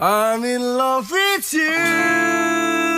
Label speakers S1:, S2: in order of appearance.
S1: I'm in love with you.